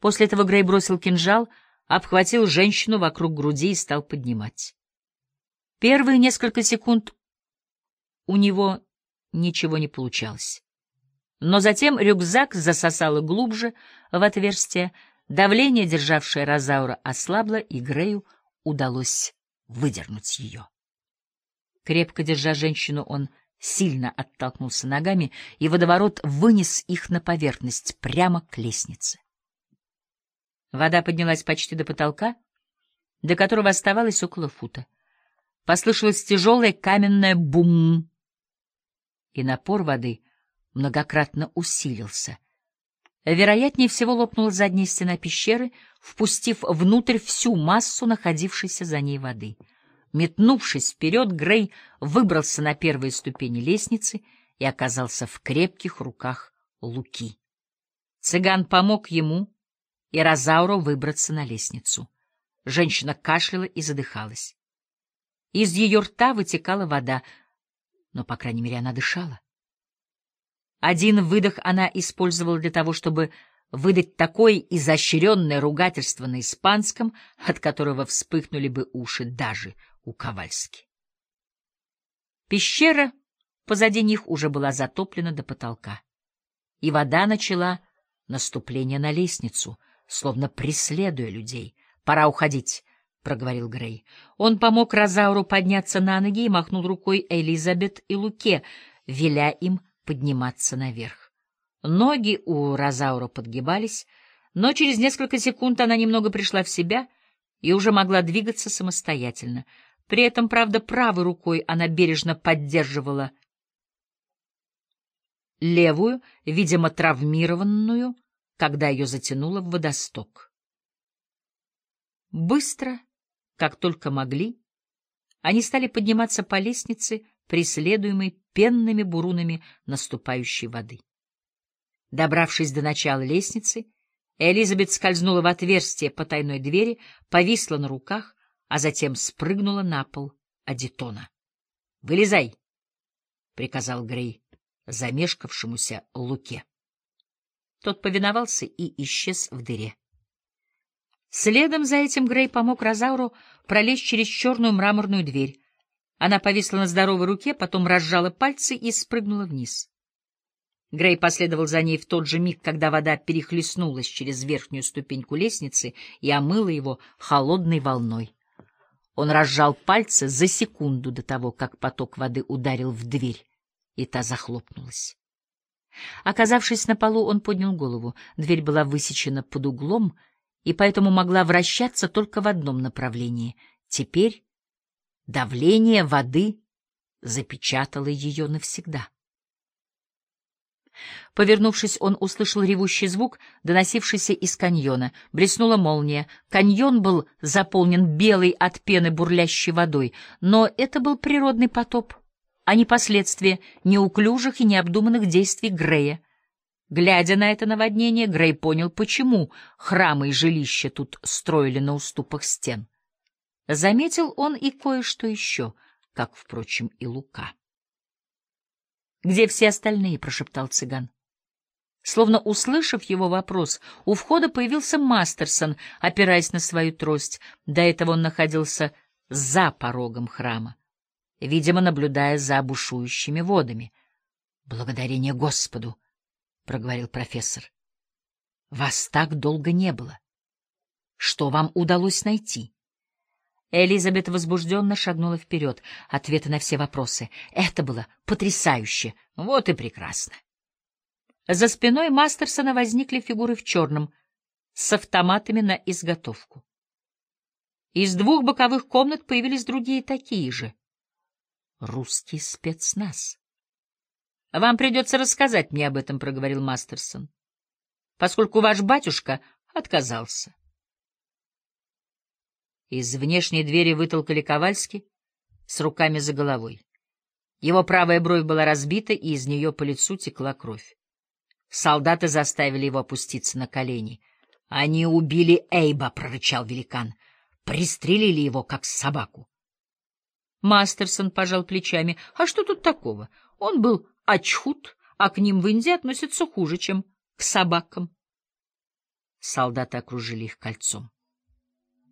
После этого Грей бросил кинжал, обхватил женщину вокруг груди и стал поднимать. Первые несколько секунд у него ничего не получалось. Но затем рюкзак засосало глубже в отверстие, давление, державшее Розаура, ослабло, и Грею удалось выдернуть ее. Крепко держа женщину, он сильно оттолкнулся ногами, и водоворот вынес их на поверхность, прямо к лестнице. Вода поднялась почти до потолка, до которого оставалось около фута. Послышалось тяжелое каменное бум, и напор воды многократно усилился. Вероятнее всего лопнула задняя стена пещеры, впустив внутрь всю массу находившейся за ней воды — Метнувшись вперед, Грей выбрался на первые ступени лестницы и оказался в крепких руках Луки. Цыган помог ему и Розауру выбраться на лестницу. Женщина кашляла и задыхалась. Из ее рта вытекала вода, но, по крайней мере, она дышала. Один выдох она использовала для того, чтобы выдать такое изощренное ругательство на испанском, от которого вспыхнули бы уши даже у Ковальски. Пещера позади них уже была затоплена до потолка, и вода начала наступление на лестницу, словно преследуя людей. «Пора уходить», — проговорил Грей. Он помог Розауру подняться на ноги и махнул рукой Элизабет и Луке, веля им подниматься наверх. Ноги у Розаура подгибались, но через несколько секунд она немного пришла в себя и уже могла двигаться самостоятельно — при этом, правда, правой рукой она бережно поддерживала левую, видимо, травмированную, когда ее затянуло в водосток. Быстро, как только могли, они стали подниматься по лестнице, преследуемой пенными бурунами наступающей воды. Добравшись до начала лестницы, Элизабет скользнула в отверстие потайной двери, повисла на руках, а затем спрыгнула на пол Адитона. — Вылезай! — приказал Грей замешкавшемуся Луке. Тот повиновался и исчез в дыре. Следом за этим Грей помог Розауру пролезть через черную мраморную дверь. Она повисла на здоровой руке, потом разжала пальцы и спрыгнула вниз. Грей последовал за ней в тот же миг, когда вода перехлестнулась через верхнюю ступеньку лестницы и омыла его холодной волной. Он разжал пальцы за секунду до того, как поток воды ударил в дверь, и та захлопнулась. Оказавшись на полу, он поднял голову. Дверь была высечена под углом, и поэтому могла вращаться только в одном направлении. Теперь давление воды запечатало ее навсегда. Повернувшись, он услышал ревущий звук, доносившийся из каньона. Блеснула молния. Каньон был заполнен белой от пены бурлящей водой, но это был природный потоп, а не последствия неуклюжих и необдуманных действий Грея. Глядя на это наводнение, Грей понял, почему храмы и жилища тут строили на уступах стен. Заметил он и кое-что еще, как, впрочем, и Лука. «Где все остальные?» — прошептал цыган. Словно услышав его вопрос, у входа появился Мастерсон, опираясь на свою трость. До этого он находился за порогом храма, видимо, наблюдая за бушующими водами. — Благодарение Господу! — проговорил профессор. — Вас так долго не было. Что вам удалось найти? — Элизабет возбужденно шагнула вперед. Ответы на все вопросы. Это было потрясающе. Вот и прекрасно. За спиной Мастерсона возникли фигуры в черном, с автоматами на изготовку. Из двух боковых комнат появились другие такие же. Русский спецназ. — Вам придется рассказать мне об этом, — проговорил Мастерсон, — поскольку ваш батюшка отказался. Из внешней двери вытолкали Ковальски с руками за головой. Его правая бровь была разбита, и из нее по лицу текла кровь. Солдаты заставили его опуститься на колени. — Они убили Эйба, — прорычал великан. — Пристрелили его, как собаку. Мастерсон пожал плечами. — А что тут такого? Он был очхут, а к ним в Индии относятся хуже, чем к собакам. Солдаты окружили их кольцом.